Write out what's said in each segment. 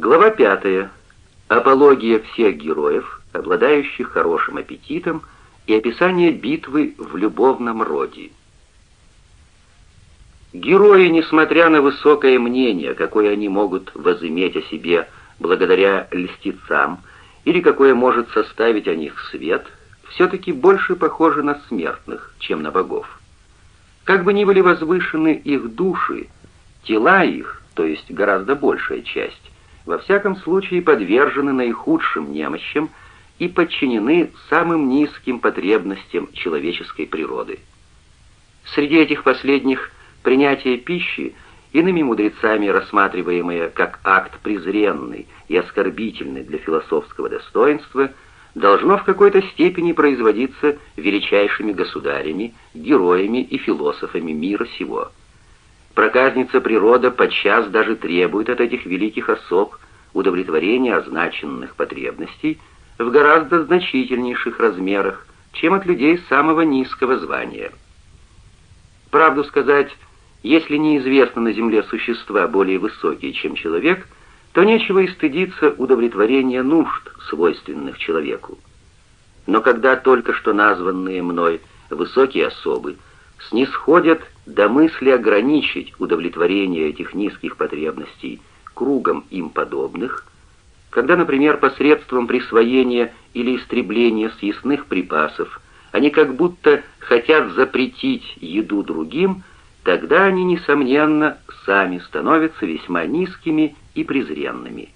Глава пятая. Апология всех героев, обладающих хорошим аппетитом, и описание битвы в любовном роде. Герои, несмотря на высокое мнение, какое они могут возыметь о себе благодаря льстецам, или какое может составить о них свет, все-таки больше похожи на смертных, чем на богов. Как бы ни были возвышены их души, тела их, то есть гораздо большая часть, во всяком случае подвержены наихудшим немощам и подчинены самым низким потребностям человеческой природы. Среди этих последних принятие пищи, иными мудрецами рассматриваемое как акт презренный и оскорбительный для философского достоинства, должно в какой-то степени производиться величайшими государями, героями и философами мира сего. Проказница природа подчас даже требует от этих великих особ удовлетворения означенных потребностей в гораздо значительнейших размерах, чем от людей самого низкого звания. Правду сказать, если неизвестно на Земле существа более высокие, чем человек, то нечего и стыдиться удовлетворения нужд, свойственных человеку. Но когда только что названные мной высокие особы снисходят до мысли ограничить удовлетворение этих низких потребностей кругом им подобных, когда, например, посредством присвоения или истребления съестных припасов они как будто хотят запретить еду другим, тогда они, несомненно, сами становятся весьма низкими и презренными.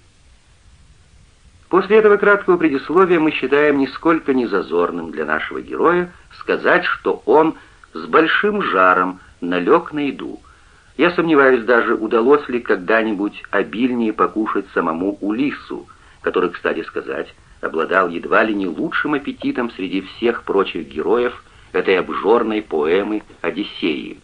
После этого краткого предисловия мы считаем нисколько не зазорным для нашего героя сказать, что он с большим жаром налег на еду. Я сомневаюсь даже, удалось ли когда-нибудь обильнее покушать самому Улису, который, кстати сказать, обладал едва ли не лучшим аппетитом среди всех прочих героев этой обжорной поэмы «Одиссеи».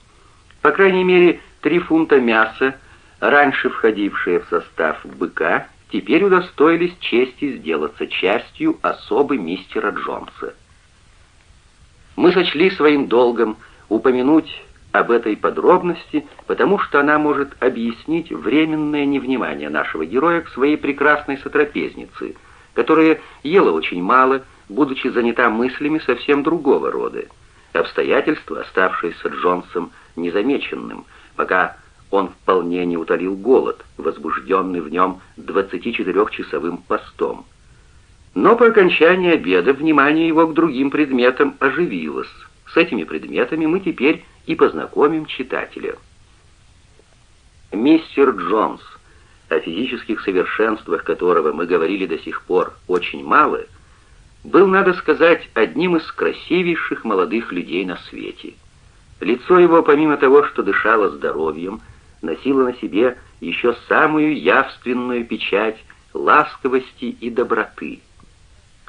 По крайней мере, три фунта мяса, раньше входившие в состав быка, теперь удостоились чести сделаться частью особы мистера Джонса. Мы сочли своим долгом упомянуть об этой подробности, потому что она может объяснить временное невнимание нашего героя к своей прекрасной сотрапезнице, которая ела очень мало, будучи занята мыслями совсем другого рода. Обстоятельства, оставшиеся Джонсом незамеченным, пока он вполне не утолил голод, возбужденный в нем 24-часовым постом. Но по окончании обеда внимание его к другим предметам оживилось. С этими предметами мы теперь и познакомим читателя. Мистер Джонс, о физических совершенствах которого мы говорили до сих пор очень мало, был, надо сказать, одним из красивейших молодых людей на свете — Лицо его, помимо того, что дышало здоровьем, носило на себе еще самую явственную печать ласковости и доброты.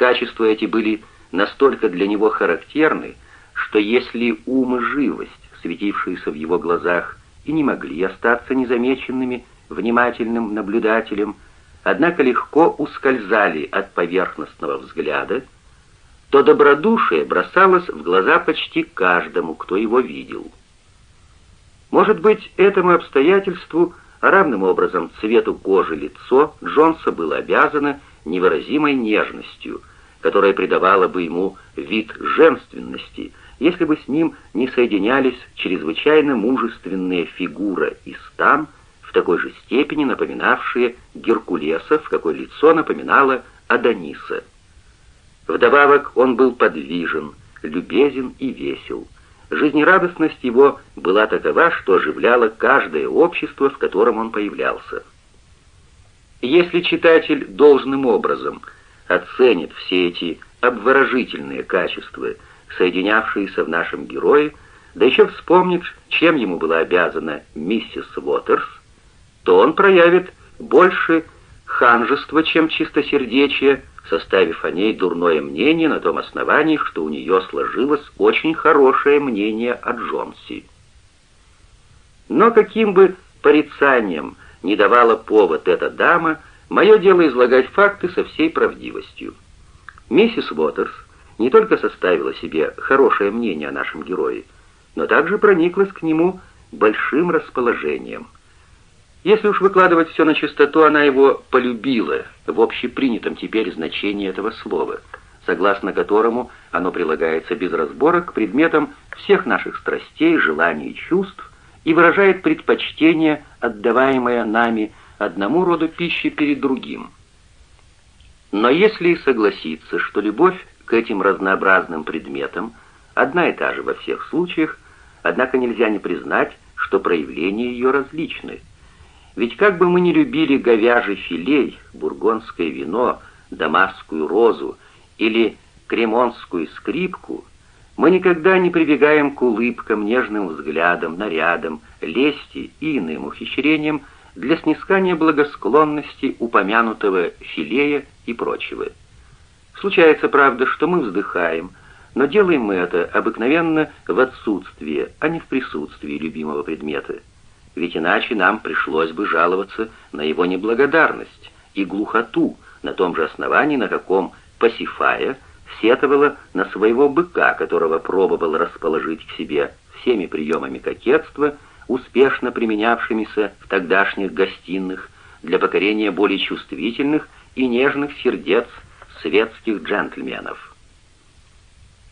Качества эти были настолько для него характерны, что если ум и живость, светившиеся в его глазах, и не могли остаться незамеченными внимательным наблюдателем, однако легко ускользали от поверхностного взгляда, то добродушие бросалось в глаза почти каждому, кто его видел. Может быть, этому обстоятельству, равным образом цвету кожи лицо, Джонса было обязано невыразимой нежностью, которая придавала бы ему вид женственности, если бы с ним не соединялись чрезвычайно мужественные фигура и стан, в такой же степени напоминавшие Геркулеса, в какой лицо напоминало Адониса. Вдобавок он был подвижен, любезен и весел. Жизнерадостность его была такова, что оживляла каждое общество, в котором он появлялся. Если читатель должным образом оценит все эти обворожительные качества, соединявшиеся в нашем герое, да еще вспомнит, чем ему была обязана миссис Уотерс, то он проявит больше ханжества, чем чистосердечия, составив о ней дурное мнение на том основании, что у нее сложилось очень хорошее мнение о Джонси. Но каким бы порицанием не давала повод эта дама, мое дело излагать факты со всей правдивостью. Миссис Уотерс не только составила себе хорошее мнение о нашем герое, но также прониклась к нему большим расположением. Если уж выкладывать все на чистоту, она его полюбила в общепринятом теперь значении этого слова, согласно которому оно прилагается без разбора к предметам всех наших страстей, желаний и чувств и выражает предпочтение, отдаваемое нами одному роду пищи перед другим. Но если согласиться, что любовь к этим разнообразным предметам одна и та же во всех случаях, однако нельзя не признать, что проявления ее различны – ведь как бы мы ни любили говяжий филей, бургондское вино, дамасскую розу или кремонскую скрипку, мы никогда не прибегаем к улыбкам, нежным взглядам, нарядам, лести и иным ухищрениям для снискания благосклонности упомянутого филея и прочего. Случается, правда, что мы вздыхаем, но делаем мы это обыкновенно в отсутствие, а не в присутствии любимого предмета ведь иначе нам пришлось бы жаловаться на его неблагодарность и глухоту на том же основании, на каком Пасифая сетовала на своего быка, которого пробовал расположить к себе всеми приемами кокетства, успешно применявшимися в тогдашних гостиных для покорения более чувствительных и нежных сердец светских джентльменов.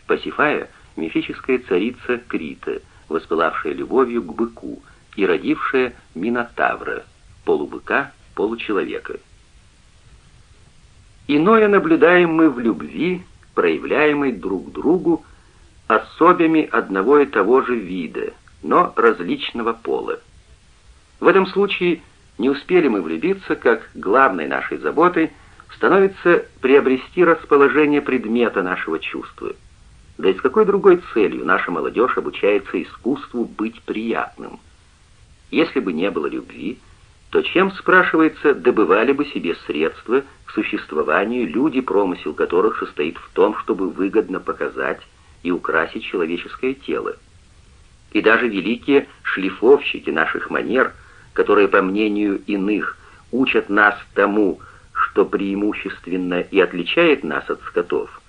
Пасифая — мифическая царица Крита, воспылавшая любовью к быку, и родившая Минотавра, полубыка, получеловека. Иное наблюдаем мы в любви, проявляемой друг другу особями одного и того же вида, но различного пола. В этом случае не успели мы влюбиться, как главной нашей заботой становится приобрести расположение предмета нашего чувства. Да и с какой другой целью наша молодежь обучается искусству быть приятным? Если бы не было любви, то чем, спрашивается, добывали бы себе средства к существованию люди, промысел которых состоит в том, чтобы выгодно показать и украсить человеческое тело? И даже великие шлифовщики наших манер, которые, по мнению иных, учат нас тому, что преимущественно и отличает нас от скотов,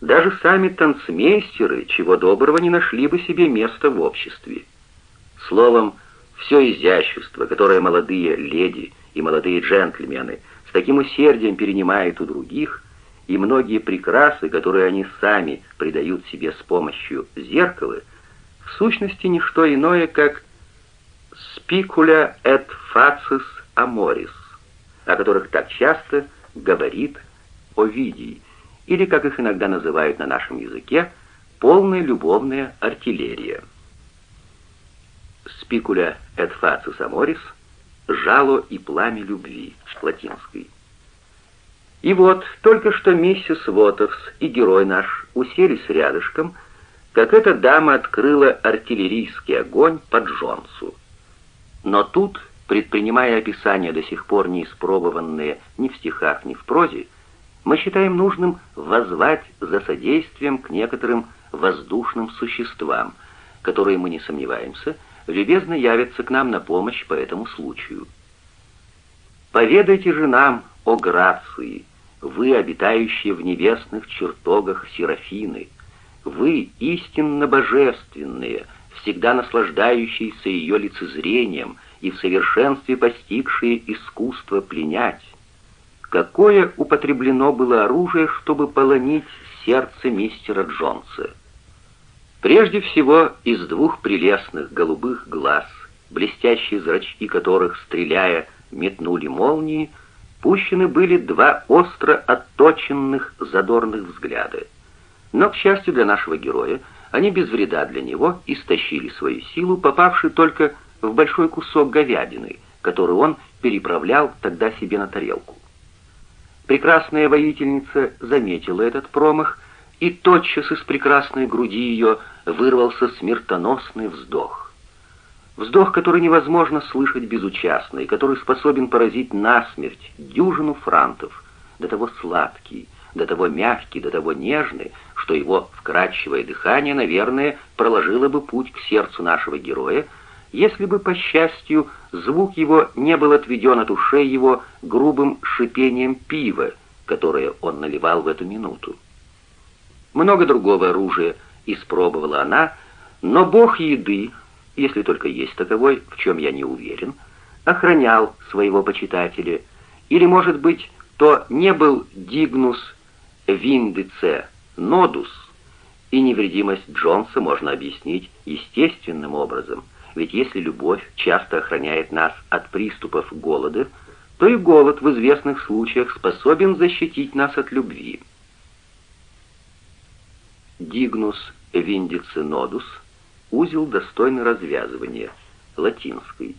даже сами танцмейстеры, чего доброго, не нашли бы себе места в обществе. Словом, все изящество, которое молодые леди и молодые джентльмены с таким усердием перенимают у других, и многие прекрасы, которые они сами придают себе с помощью зеркала, в сущности не что иное, как «spicula et facis amoris», о которых так часто говорит Овидий, или, как их иногда называют на нашем языке, полная любовная артиллерия спикуля et facis amoris, жало и пламя любви, латинской. И вот, только что миссис Вотовс и герой наш уселись рядышком, как эта дама открыла артиллерийский огонь под Джонсу. Но тут, предпринимая описания до сих пор не испробованные ни в стихах, ни в прозе, мы считаем нужным возвать за содействием к некоторым воздушным существам, которые, мы не сомневаемся, любезно явится к нам на помощь по этому случаю. Поведайте же нам о Грации, вы, обитающие в небесных чертогах Серафины, вы, истинно божественные, всегда наслаждающиеся ее лицезрением и в совершенстве постигшие искусство пленять. Какое употреблено было оружие, чтобы полонить сердце мистера Джонса? Прежде всего, из двух прелестных голубых глаз, блестящие зрачки которых, стреляя, метнули молнии, пущены были два остро отточенных задорных взгляда. Но, к счастью для нашего героя, они без вреда для него истощили свою силу, попавши только в большой кусок говядины, который он переправлял тогда себе на тарелку. Прекрасная воительница заметила этот промах и тотчас из прекрасной груди ее вырвался смертоносный вздох. Вздох, который невозможно слышать безучастно, и который способен поразить насмерть дюжину франтов, до того сладкий, до того мягкий, до того нежный, что его вкрадчивое дыхание, наверное, проложило бы путь к сердцу нашего героя, если бы, по счастью, звук его не был отведен от ушей его грубым шипением пива, которое он наливал в эту минуту. Много другого оружия испробовала она, но бог еды, если только есть таковой, в чем я не уверен, охранял своего почитателя, или, может быть, то не был Дигнус Виндице Нодус, и невредимость Джонса можно объяснить естественным образом, ведь если любовь часто охраняет нас от приступов голода, то и голод в известных случаях способен защитить нас от любви. Дигнус виндицинодус – узел достойный развязывания, латинский.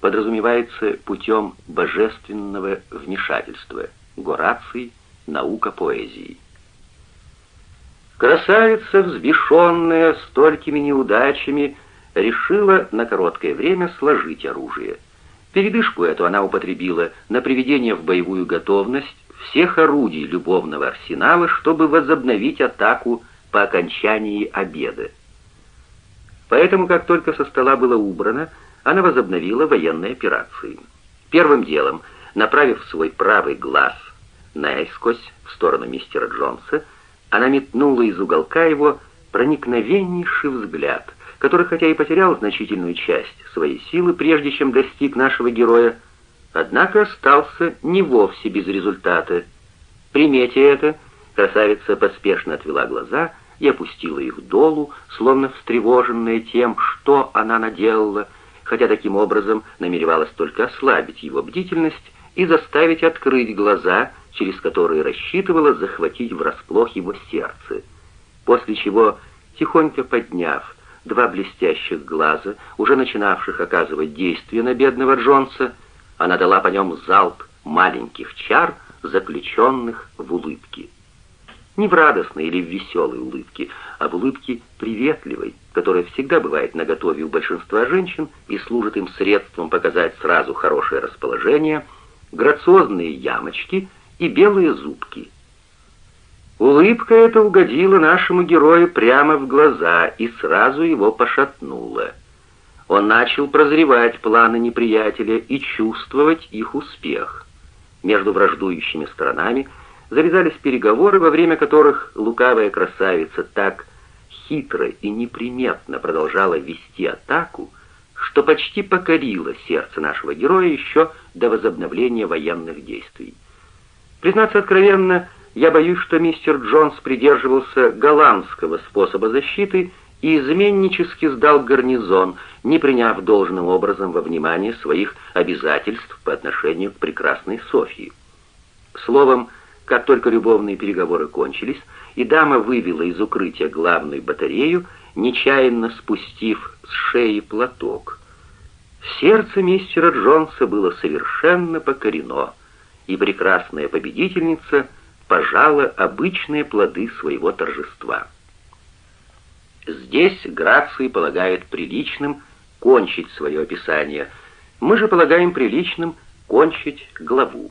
Подразумевается путем божественного вмешательства, Гораций, наука поэзии. Красавица, взбешенная столькими неудачами, решила на короткое время сложить оружие. Передышку эту она употребила на приведение в боевую готовность всех орудий любовного арсенала, чтобы возобновить атаку по окончании обеда. Поэтому, как только со стола было убрано, она возобновила военные операции. Первым делом, направив свой правый глаз наискось в сторону мистера Джонса, она метнула из уголка его проникновеннейший взгляд, который хотя и потерял значительную часть своей силы, прежде чем достиг нашего героя, однако остался не вовсе без результата. Приметя это, красавица поспешно отвела глаза и опустила их долу, словно встревоженная тем, что она наделала, хотя таким образом намеревалась только ослабить его бдительность и заставить открыть глаза, через которые рассчитывала захватить врасплох его сердце, после чего, тихонько подняв два блестящих глаза, уже начинавших оказывать действие на бедного Джонса, она дала по нем залп маленьких чар, заключенных в улыбке. Не в радостной или в веселой улыбке, а в улыбке приветливой, которая всегда бывает наготове у большинства женщин и служит им средством показать сразу хорошее расположение, грациозные ямочки и белые зубки. Улыбка эта угодила нашему герою прямо в глаза и сразу его пошатнула. Он начал прозревать планы неприятеля и чувствовать их успех. Между враждующими сторонами завязались переговоры, во время которых лукавая красавица так хитро и неприметно продолжала вести атаку, что почти покорила сердце нашего героя еще до возобновления военных действий. Признаться откровенно, я боюсь, что мистер Джонс придерживался голландского способа защиты и изменнически сдал гарнизон, не приняв должным образом во внимание своих обязательств по отношению к прекрасной Софии. Словом, как только любовные переговоры кончились, и дама вывела из укрытия главную батарею, нечаянно спустив с шеи платок. Сердце мистера Джонса было совершенно покорено, и прекрасная победительница пожала обычные плоды своего торжества. Здесь Граций полагает приличным кончить свое описание, мы же полагаем приличным кончить главу.